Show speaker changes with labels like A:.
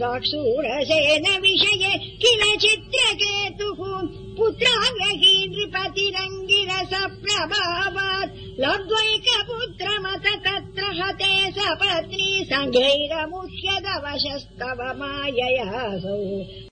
A: चाक्षूरसेन विषये किल चित्रकेतुः पुत्राग्रही नृपतिरङ्गिरस प्रभावात् लघ्वैकपुत्रमत तत्र हते स पत्नी माययासौ।